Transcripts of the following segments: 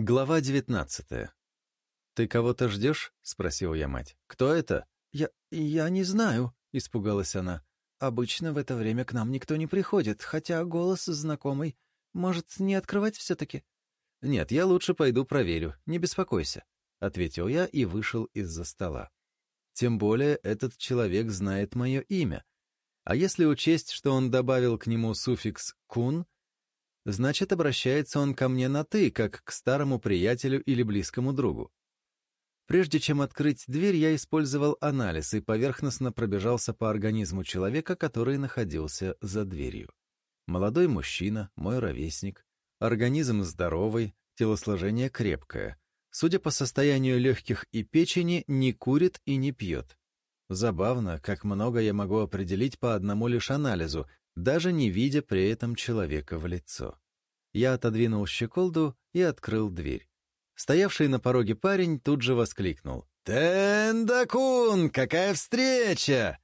Глава 19 «Ты кого-то ждешь?» — спросил я мать. «Кто это?» «Я... я не знаю», — испугалась она. «Обычно в это время к нам никто не приходит, хотя голос знакомый. Может, не открывать все-таки?» «Нет, я лучше пойду проверю, не беспокойся», — ответил я и вышел из-за стола. «Тем более этот человек знает мое имя. А если учесть, что он добавил к нему суффикс «кун», — значит, обращается он ко мне на «ты», как к старому приятелю или близкому другу. Прежде чем открыть дверь, я использовал анализ и поверхностно пробежался по организму человека, который находился за дверью. Молодой мужчина, мой ровесник, организм здоровый, телосложение крепкое. Судя по состоянию легких и печени, не курит и не пьет. Забавно, как много я могу определить по одному лишь анализу, даже не видя при этом человека в лицо. Я отодвинул щеколду и открыл дверь. Стоявший на пороге парень тут же воскликнул. "Тендакун, какая встреча!»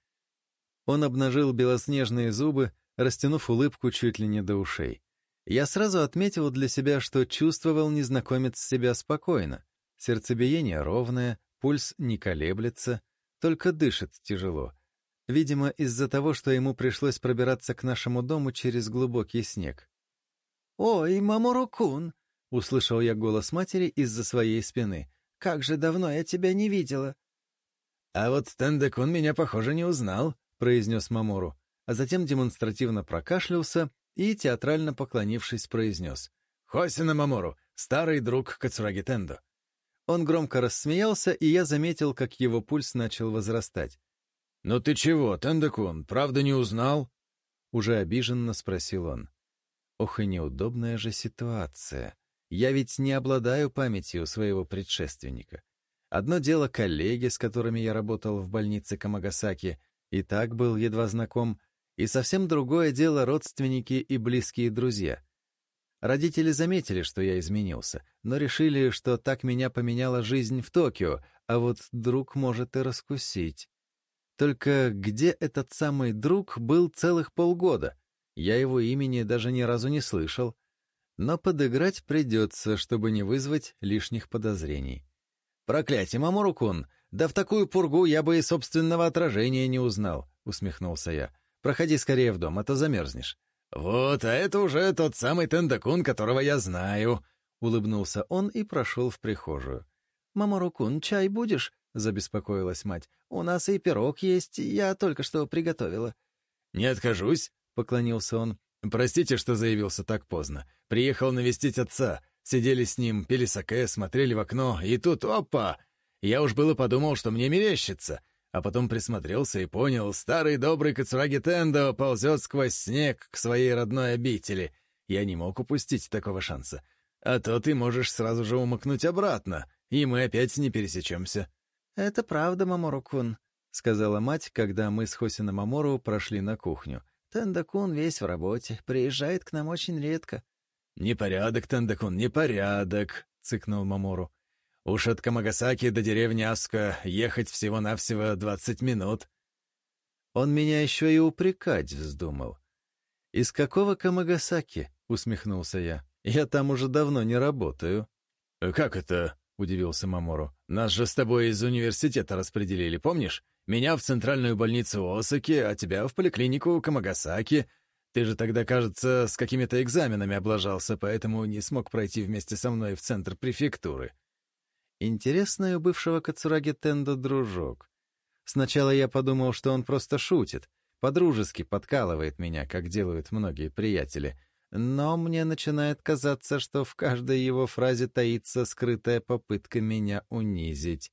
Он обнажил белоснежные зубы, растянув улыбку чуть ли не до ушей. Я сразу отметил для себя, что чувствовал незнакомец себя спокойно. Сердцебиение ровное, пульс не колеблется, только дышит тяжело — видимо, из-за того, что ему пришлось пробираться к нашему дому через глубокий снег. «Ой, маморукун! — услышал я голос матери из-за своей спины. «Как же давно я тебя не видела!» «А вот Тэндекун меня, похоже, не узнал», — произнес Мамору, а затем демонстративно прокашлялся и, театрально поклонившись, произнес. «Хосина Мамору, старый друг Кацураги Тендо». Он громко рассмеялся, и я заметил, как его пульс начал возрастать. «Ну ты чего, Тендекун, правда не узнал?» Уже обиженно спросил он. «Ох и неудобная же ситуация. Я ведь не обладаю памятью своего предшественника. Одно дело коллеги, с которыми я работал в больнице Камагасаки, и так был едва знаком, и совсем другое дело родственники и близкие друзья. Родители заметили, что я изменился, но решили, что так меня поменяла жизнь в Токио, а вот друг может и раскусить. Только где этот самый друг был целых полгода? Я его имени даже ни разу не слышал. Но подыграть придется, чтобы не вызвать лишних подозрений. «Проклятие, Мамурукун! Да в такую пургу я бы и собственного отражения не узнал!» — усмехнулся я. «Проходи скорее в дом, а то замерзнешь». «Вот, а это уже тот самый Тендакун, которого я знаю!» — улыбнулся он и прошел в прихожую. «Маморукун, чай будешь?» — забеспокоилась мать. «У нас и пирог есть, я только что приготовила». «Не откажусь», — поклонился он. «Простите, что заявился так поздно. Приехал навестить отца. Сидели с ним, пили саке, смотрели в окно, и тут — опа! Я уж было подумал, что мне мерещится. А потом присмотрелся и понял, старый добрый Кацураги Тендо ползет сквозь снег к своей родной обители. Я не мог упустить такого шанса. А то ты можешь сразу же умыкнуть обратно, и мы опять не пересечемся». «Это правда, Мамору-кун», — сказала мать, когда мы с Хосином Мамору прошли на кухню. «Тендакун весь в работе, приезжает к нам очень редко». «Непорядок, Тендакун, непорядок», — цыкнул Мамору. «Уж от Камагасаки до деревни Аска ехать всего-навсего двадцать минут». Он меня еще и упрекать вздумал. «Из какого Камагасаки?» — усмехнулся я. «Я там уже давно не работаю». «Как это?» — удивился Мамору. «Нас же с тобой из университета распределили, помнишь? Меня в центральную больницу Осаки, а тебя в поликлинику Камагасаки. Ты же тогда, кажется, с какими-то экзаменами облажался, поэтому не смог пройти вместе со мной в центр префектуры». Интересный у бывшего Кацураги Тендо дружок. Сначала я подумал, что он просто шутит, подружески подкалывает меня, как делают многие приятели — но мне начинает казаться, что в каждой его фразе таится скрытая попытка меня унизить.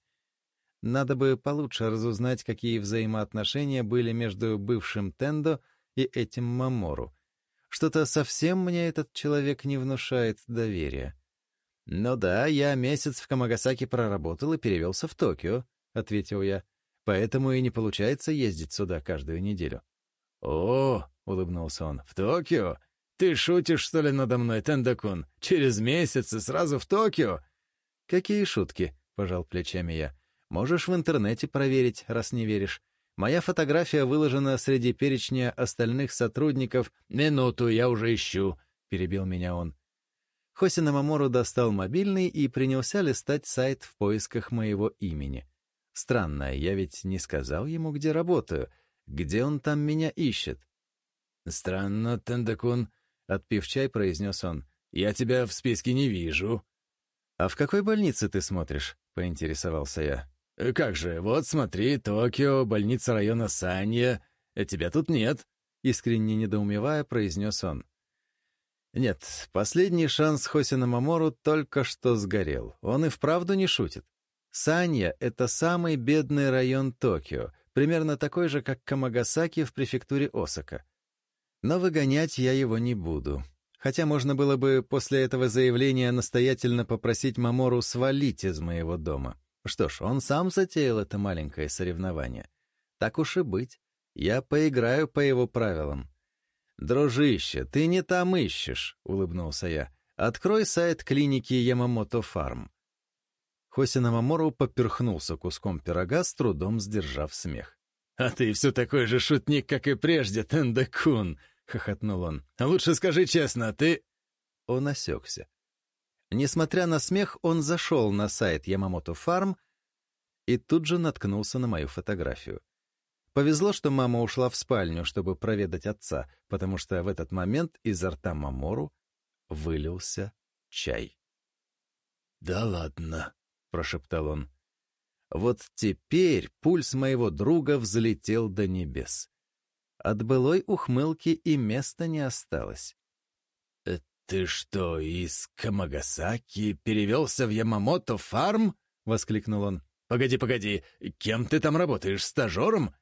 Надо бы получше разузнать, какие взаимоотношения были между бывшим Тендо и этим Мамору. Что-то совсем мне этот человек не внушает доверия. «Ну да, я месяц в Камагасаке проработал и перевелся в Токио», — ответил я. «Поэтому и не получается ездить сюда каждую неделю». «О!» — улыбнулся он. «В Токио? Ты шутишь, что ли, надо мной, Тендакун? Через месяц и сразу в Токио?» «Какие шутки?» — пожал плечами я. «Можешь в интернете проверить, раз не веришь. Моя фотография выложена среди перечня остальных сотрудников. Минуту, я уже ищу!» — перебил меня он. Хосина Мамору достал мобильный и принялся листать сайт в поисках моего имени. Странно, я ведь не сказал ему, где работаю. Где он там меня ищет? «Странно, Тендакун», Отпив чай, произнес он. «Я тебя в списке не вижу». «А в какой больнице ты смотришь?» — поинтересовался я. «Э, «Как же, вот смотри, Токио, больница района Санья. Э, тебя тут нет», — искренне недоумевая, произнес он. Нет, последний шанс Хосина Мамору только что сгорел. Он и вправду не шутит. Санья — это самый бедный район Токио, примерно такой же, как Камагасаки в префектуре Осака. Но выгонять я его не буду. Хотя можно было бы после этого заявления настоятельно попросить Мамору свалить из моего дома. Что ж, он сам затеял это маленькое соревнование. Так уж и быть. Я поиграю по его правилам. «Дружище, ты не там ищешь», — улыбнулся я. «Открой сайт клиники Ямамото Фарм». Хосина Мамору поперхнулся куском пирога, с трудом сдержав смех. «А ты все такой же шутник, как и прежде, Тендекун!» — хохотнул он. «Лучше скажи честно, ты...» Он осекся. Несмотря на смех, он зашел на сайт Ямамото Фарм и тут же наткнулся на мою фотографию. Повезло, что мама ушла в спальню, чтобы проведать отца, потому что в этот момент изо рта Мамору вылился чай. «Да ладно», — прошептал он. Вот теперь пульс моего друга взлетел до небес. От былой ухмылки и места не осталось. «Э, «Ты что, из Камагасаки перевелся в Ямамото фарм?» — воскликнул он. «Погоди, погоди, кем ты там работаешь, стажером?»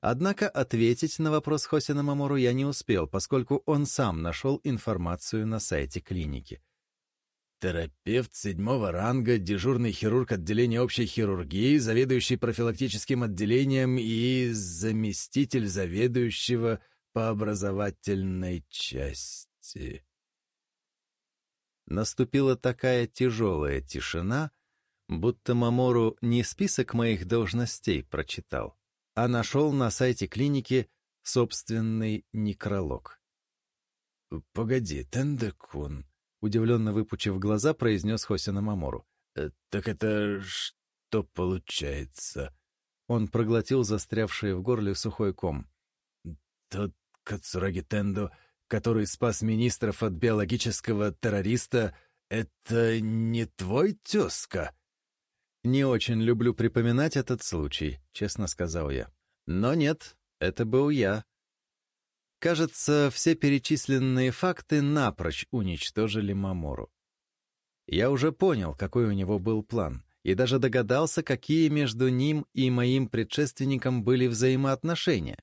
Однако ответить на вопрос Хосина Мамору я не успел, поскольку он сам нашел информацию на сайте клиники. Терапевт седьмого ранга, дежурный хирург отделения общей хирургии, заведующий профилактическим отделением и заместитель заведующего по образовательной части. Наступила такая тяжелая тишина, будто Мамору не список моих должностей прочитал, а нашел на сайте клиники собственный некролог. «Погоди, Тендекун», Удивленно выпучив глаза, произнес Хосина Мамору. «Э, «Так это что получается?» Он проглотил застрявший в горле сухой ком. «Тот Кацураги Тендо, который спас министров от биологического террориста, это не твой тезка?» «Не очень люблю припоминать этот случай», — честно сказал я. «Но нет, это был я. Кажется, все перечисленные факты напрочь уничтожили Мамору. Я уже понял, какой у него был план, и даже догадался, какие между ним и моим предшественником были взаимоотношения.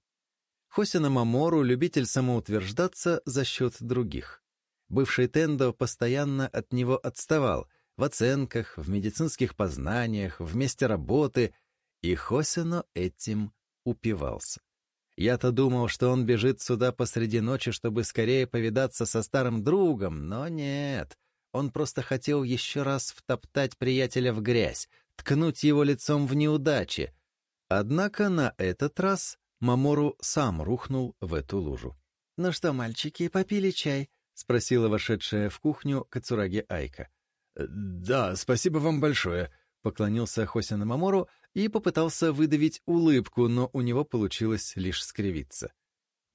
Хосина Мамору — любитель самоутверждаться за счет других. Бывший Тендо постоянно от него отставал в оценках, в медицинских познаниях, в месте работы, и Хосино этим упивался. Я-то думал, что он бежит сюда посреди ночи, чтобы скорее повидаться со старым другом, но нет. Он просто хотел еще раз втоптать приятеля в грязь, ткнуть его лицом в неудачи. Однако на этот раз Мамору сам рухнул в эту лужу. «Ну что, мальчики, попили чай?» — спросила вошедшая в кухню Кацураги Айка. «Да, спасибо вам большое», — поклонился Хосина Мамору и попытался выдавить улыбку, но у него получилось лишь скривиться.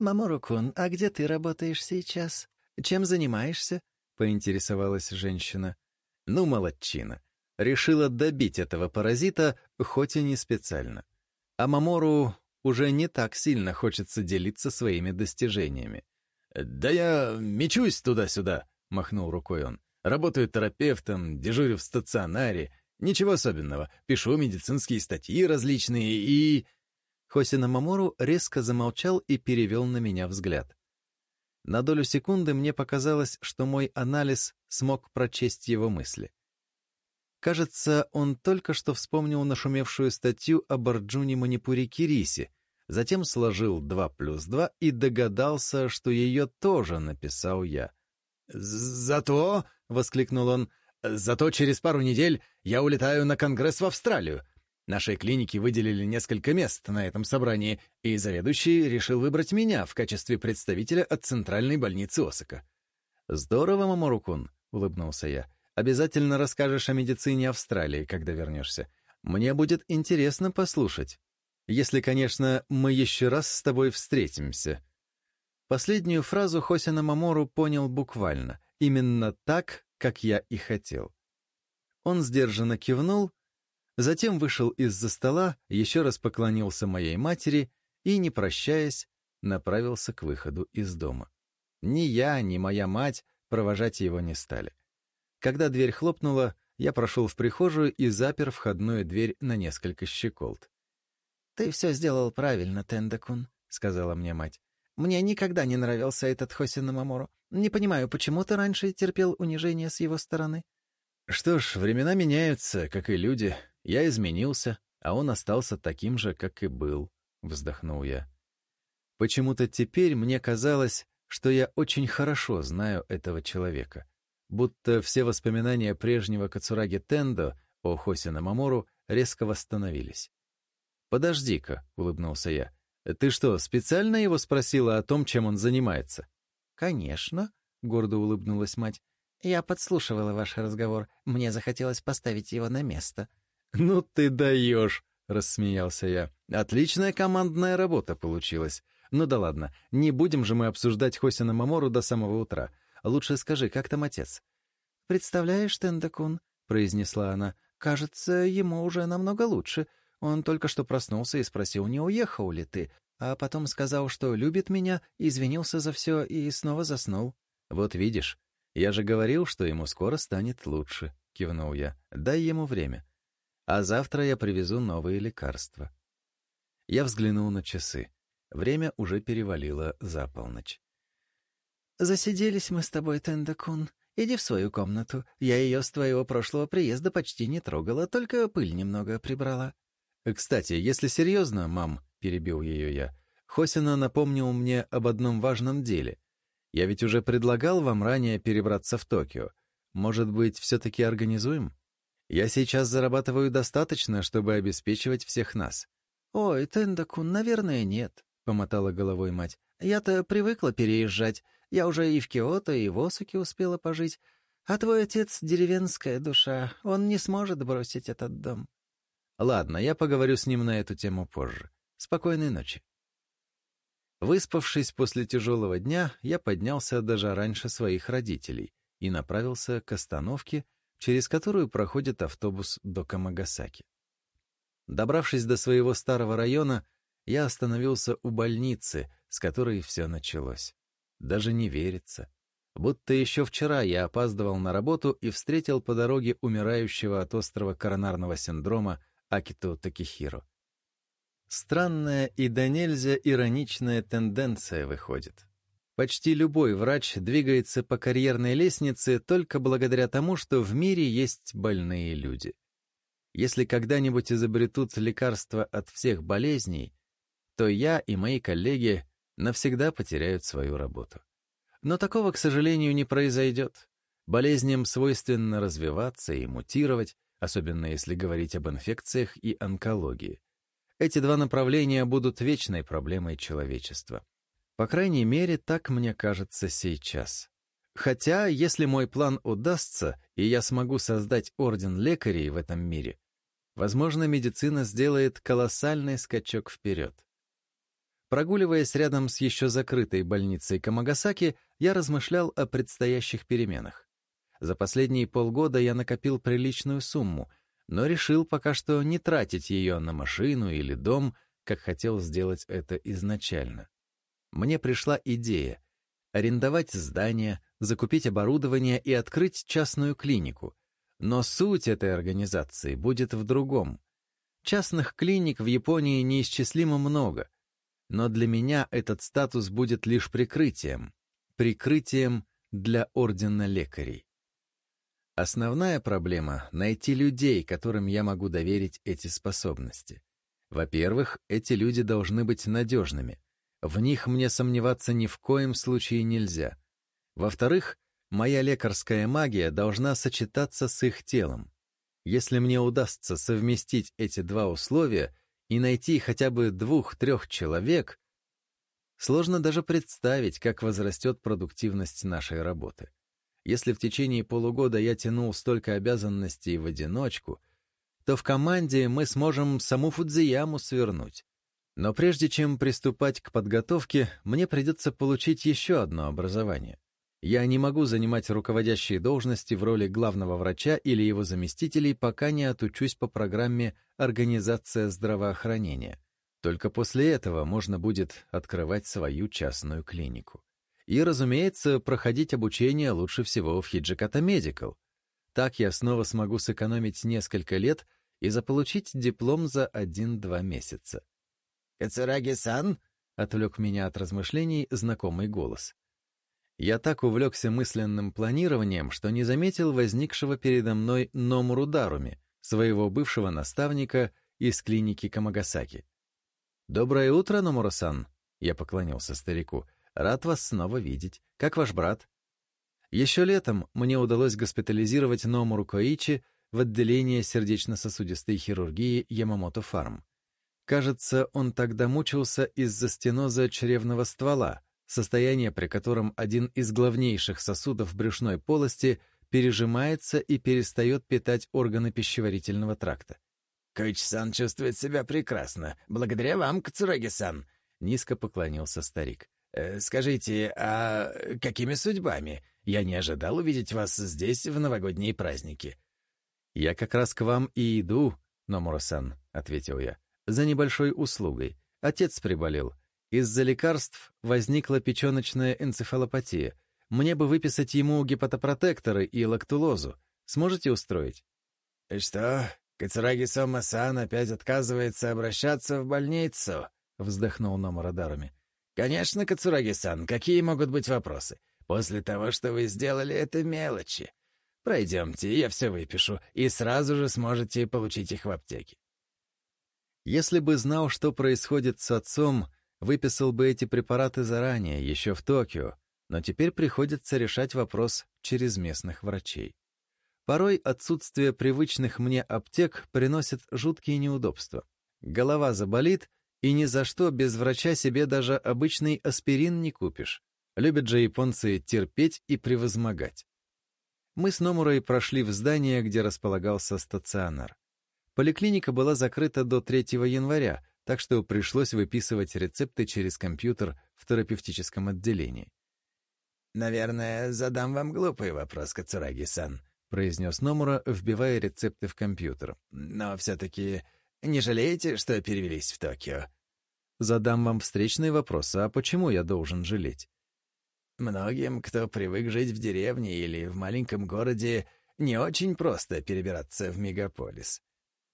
«Мамору-кун, а где ты работаешь сейчас? Чем занимаешься?» — поинтересовалась женщина. «Ну, молодчина. Решила добить этого паразита, хоть и не специально. А Мамору уже не так сильно хочется делиться своими достижениями. «Да я мечусь туда-сюда», — махнул рукой он. «Работаю терапевтом, дежурю в стационаре, Ничего особенного. Пишу медицинские статьи различные и...» Хосина Мамору резко замолчал и перевел на меня взгляд. На долю секунды мне показалось, что мой анализ смог прочесть его мысли. Кажется, он только что вспомнил нашумевшую статью об Арджуне Манипуре Кирисе, затем сложил 2 плюс 2 и догадался, что ее тоже написал я. «Зато», — воскликнул он, Зато через пару недель я улетаю на конгресс в Австралию. Нашей клинике выделили несколько мест на этом собрании, и заведующий решил выбрать меня в качестве представителя от центральной больницы Осака. «Здорово, Маморукун», — улыбнулся я. «Обязательно расскажешь о медицине Австралии, когда вернешься. Мне будет интересно послушать. Если, конечно, мы еще раз с тобой встретимся». Последнюю фразу Хосина Мамору понял буквально. Именно так как я и хотел. Он сдержанно кивнул, затем вышел из-за стола, еще раз поклонился моей матери и, не прощаясь, направился к выходу из дома. Ни я, ни моя мать провожать его не стали. Когда дверь хлопнула, я прошел в прихожую и запер входную дверь на несколько щеколд. «Ты все сделал правильно, Тендакун», — сказала мне мать. «Мне никогда не нравился этот Хосина Мамору. Не понимаю, почему ты раньше терпел унижение с его стороны?» «Что ж, времена меняются, как и люди. Я изменился, а он остался таким же, как и был», — вздохнул я. «Почему-то теперь мне казалось, что я очень хорошо знаю этого человека. Будто все воспоминания прежнего Кацураги Тендо о Хосина Мамору резко восстановились. «Подожди-ка», — улыбнулся я. «Ты что, специально его спросила о том, чем он занимается?» «Конечно», — гордо улыбнулась мать. «Я подслушивала ваш разговор. Мне захотелось поставить его на место». «Ну ты даешь!» — рассмеялся я. «Отличная командная работа получилась. Ну да ладно, не будем же мы обсуждать Хосина Мамору до самого утра. Лучше скажи, как там отец?» «Представляешь, Тендакун», — произнесла она, — «кажется, ему уже намного лучше. Он только что проснулся и спросил, не уехал ли ты а потом сказал, что любит меня, извинился за все и снова заснул. «Вот видишь, я же говорил, что ему скоро станет лучше», — кивнул я. «Дай ему время. А завтра я привезу новые лекарства». Я взглянул на часы. Время уже перевалило за полночь. «Засиделись мы с тобой, Тендакун. Иди в свою комнату. Я ее с твоего прошлого приезда почти не трогала, только пыль немного прибрала», «Кстати, если серьезно, мам», — перебил ее я, — «Хосина напомнил мне об одном важном деле. Я ведь уже предлагал вам ранее перебраться в Токио. Может быть, все-таки организуем? Я сейчас зарабатываю достаточно, чтобы обеспечивать всех нас». «Ой, Тендакун, наверное, нет», — помотала головой мать. «Я-то привыкла переезжать. Я уже и в Киото, и в Осуке успела пожить. А твой отец — деревенская душа. Он не сможет бросить этот дом». Ладно, я поговорю с ним на эту тему позже. Спокойной ночи. Выспавшись после тяжелого дня, я поднялся даже раньше своих родителей и направился к остановке, через которую проходит автобус до Камагасаки. Добравшись до своего старого района, я остановился у больницы, с которой все началось. Даже не верится. Будто еще вчера я опаздывал на работу и встретил по дороге умирающего от острого коронарного синдрома Акито Такихиро. Странная и до нельзя ироничная тенденция выходит. Почти любой врач двигается по карьерной лестнице только благодаря тому, что в мире есть больные люди. Если когда-нибудь изобретут лекарства от всех болезней, то я и мои коллеги навсегда потеряют свою работу. Но такого, к сожалению, не произойдет. Болезням свойственно развиваться и мутировать, особенно если говорить об инфекциях и онкологии. Эти два направления будут вечной проблемой человечества. По крайней мере, так мне кажется сейчас. Хотя, если мой план удастся, и я смогу создать орден лекарей в этом мире, возможно, медицина сделает колоссальный скачок вперед. Прогуливаясь рядом с еще закрытой больницей Камагасаки, я размышлял о предстоящих переменах. За последние полгода я накопил приличную сумму, но решил пока что не тратить ее на машину или дом, как хотел сделать это изначально. Мне пришла идея арендовать здание, закупить оборудование и открыть частную клинику. Но суть этой организации будет в другом. Частных клиник в Японии неисчислимо много, но для меня этот статус будет лишь прикрытием. Прикрытием для ордена лекарей. Основная проблема — найти людей, которым я могу доверить эти способности. Во-первых, эти люди должны быть надежными. В них мне сомневаться ни в коем случае нельзя. Во-вторых, моя лекарская магия должна сочетаться с их телом. Если мне удастся совместить эти два условия и найти хотя бы двух-трех человек, сложно даже представить, как возрастет продуктивность нашей работы. Если в течение полугода я тянул столько обязанностей в одиночку, то в команде мы сможем саму Фудзияму свернуть. Но прежде чем приступать к подготовке, мне придется получить еще одно образование. Я не могу занимать руководящие должности в роли главного врача или его заместителей, пока не отучусь по программе «Организация здравоохранения». Только после этого можно будет открывать свою частную клинику. И, разумеется, проходить обучение лучше всего в Хиджиката Медикал. Так я снова смогу сэкономить несколько лет и заполучить диплом за один-два месяца. «Кацураги-сан?» — отвлек меня от размышлений знакомый голос. Я так увлекся мысленным планированием, что не заметил возникшего передо мной Номуру Даруми, своего бывшего наставника из клиники Камагасаки. «Доброе утро, Номура-сан!» — я поклонился старику — Рад вас снова видеть. Как ваш брат? Еще летом мне удалось госпитализировать Номуру Коичи в отделение сердечно-сосудистой хирургии Ямамото Фарм. Кажется, он тогда мучился из-за стеноза чревного ствола, состояние, при котором один из главнейших сосудов брюшной полости пережимается и перестает питать органы пищеварительного тракта. «Коич-сан чувствует себя прекрасно. Благодаря вам, Кацураги-сан!» — низко поклонился старик. Э, «Скажите, а какими судьбами? Я не ожидал увидеть вас здесь в новогодние праздники». «Я как раз к вам и иду, Номура-сан», — ответил я, — «за небольшой услугой. Отец приболел. Из-за лекарств возникла печеночная энцефалопатия. Мне бы выписать ему гепатопротекторы и лактулозу. Сможете устроить?» «И что, Кацураги Сома-сан опять отказывается обращаться в больницу?» — вздохнул Номура Даруми. «Конечно, Кацураги-сан, какие могут быть вопросы? После того, что вы сделали, это мелочи. Пройдемте, я все выпишу, и сразу же сможете получить их в аптеке». Если бы знал, что происходит с отцом, выписал бы эти препараты заранее, еще в Токио, но теперь приходится решать вопрос через местных врачей. Порой отсутствие привычных мне аптек приносит жуткие неудобства. Голова заболит, и ни за что без врача себе даже обычный аспирин не купишь. Любят же японцы терпеть и превозмогать. Мы с Номурой прошли в здание, где располагался стационар. Поликлиника была закрыта до 3 января, так что пришлось выписывать рецепты через компьютер в терапевтическом отделении. «Наверное, задам вам глупый вопрос, Кацураги-сан», — произнес Номура, вбивая рецепты в компьютер. «Но все-таки не жалеете, что перевелись в Токио?» Задам вам встречный вопрос, а почему я должен жалеть? Многим, кто привык жить в деревне или в маленьком городе, не очень просто перебираться в мегаполис.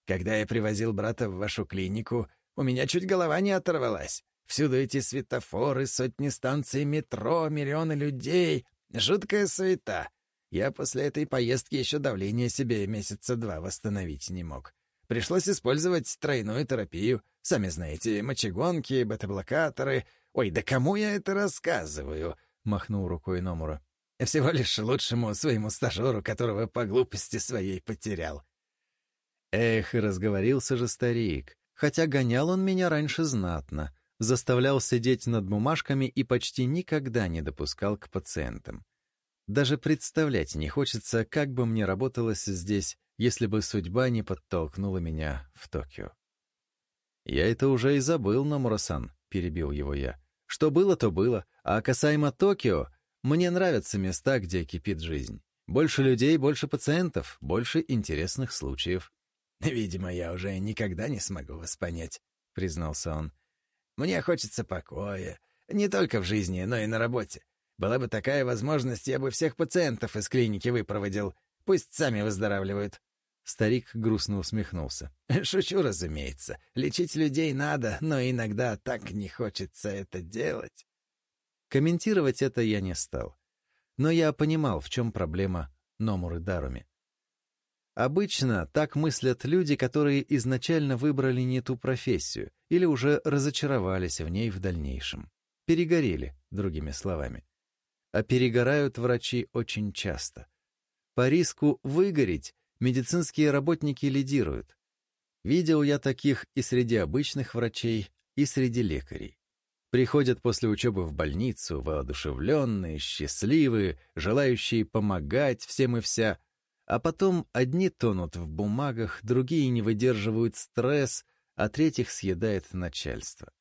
Когда я привозил брата в вашу клинику, у меня чуть голова не оторвалась. Всюду эти светофоры, сотни станций метро, миллионы людей. Жуткая суета. Я после этой поездки еще давление себе месяца два восстановить не мог. Пришлось использовать тройную терапию. Сами знаете, мочегонки, бета-блокаторы. Ой, да кому я это рассказываю?» — махнул рукой Номура. «Всего лишь лучшему своему стажеру, которого по глупости своей потерял». Эх, и разговорился же старик. Хотя гонял он меня раньше знатно. Заставлял сидеть над бумажками и почти никогда не допускал к пациентам. Даже представлять не хочется, как бы мне работалось здесь если бы судьба не подтолкнула меня в Токио. «Я это уже и забыл, Номура-сан», — перебил его я. «Что было, то было. А касаемо Токио, мне нравятся места, где кипит жизнь. Больше людей, больше пациентов, больше интересных случаев». «Видимо, я уже никогда не смогу вас понять», — признался он. «Мне хочется покоя. Не только в жизни, но и на работе. Была бы такая возможность, я бы всех пациентов из клиники выпроводил. Пусть сами выздоравливают». Старик грустно усмехнулся. «Шучу, разумеется. Лечить людей надо, но иногда так не хочется это делать». Комментировать это я не стал. Но я понимал, в чем проблема Номуры Даруми. Обычно так мыслят люди, которые изначально выбрали не ту профессию или уже разочаровались в ней в дальнейшем. Перегорели, другими словами. А перегорают врачи очень часто. По риску выгореть медицинские работники лидируют. Видел я таких и среди обычных врачей, и среди лекарей. Приходят после учебы в больницу, воодушевленные, счастливые, желающие помогать всем и вся, а потом одни тонут в бумагах, другие не выдерживают стресс, а третьих съедает начальство.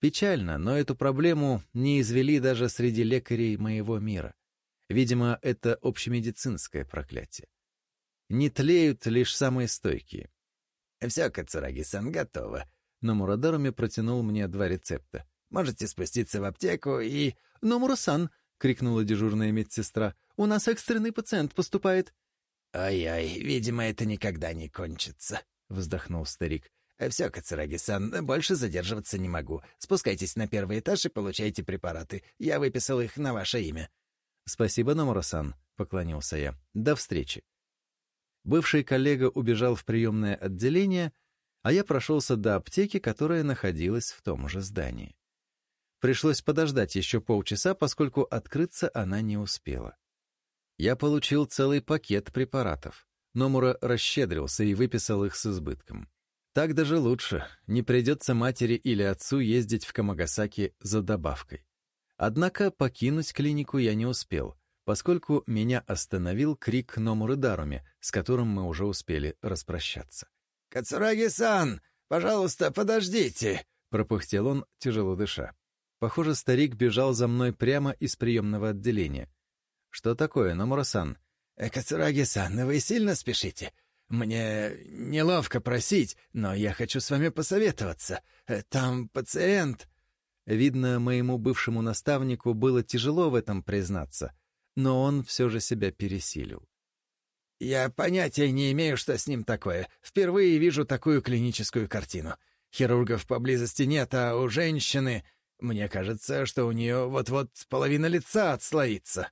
Печально, но эту проблему не извели даже среди лекарей моего мира. Видимо, это общемедицинское проклятие не тлеют лишь самые стойкие. «Все, Кацураги-сан, готово». Но Мурадаруми протянул мне два рецепта. «Можете спуститься в аптеку и...» «Ну, «Но, Мурасан!» — крикнула дежурная медсестра. «У нас экстренный пациент поступает». «Ой-ой, видимо, это никогда не кончится», — вздохнул старик. «Все, Кацураги-сан, больше задерживаться не могу. Спускайтесь на первый этаж и получайте препараты. Я выписал их на ваше имя». «Спасибо, Номура-сан», — поклонился я. «До встречи». Бывший коллега убежал в приемное отделение, а я прошелся до аптеки, которая находилась в том же здании. Пришлось подождать еще полчаса, поскольку открыться она не успела. Я получил целый пакет препаратов. Номура расщедрился и выписал их с избытком. Так даже лучше, не придется матери или отцу ездить в Камагасаки за добавкой. Однако покинуть клинику я не успел — поскольку меня остановил крик Номурыдаруми, с которым мы уже успели распрощаться. «Кацураги-сан, пожалуйста, подождите!» — пропыхтел он, тяжело дыша. Похоже, старик бежал за мной прямо из приемного отделения. «Что такое, Номура-сан?» «Э, «Кацураги-сан, вы сильно спешите? Мне неловко просить, но я хочу с вами посоветоваться. Э, там пациент...» Видно, моему бывшему наставнику было тяжело в этом признаться — но он все же себя пересилил. «Я понятия не имею, что с ним такое. Впервые вижу такую клиническую картину. Хирургов поблизости нет, а у женщины... Мне кажется, что у нее вот-вот половина лица отслоится».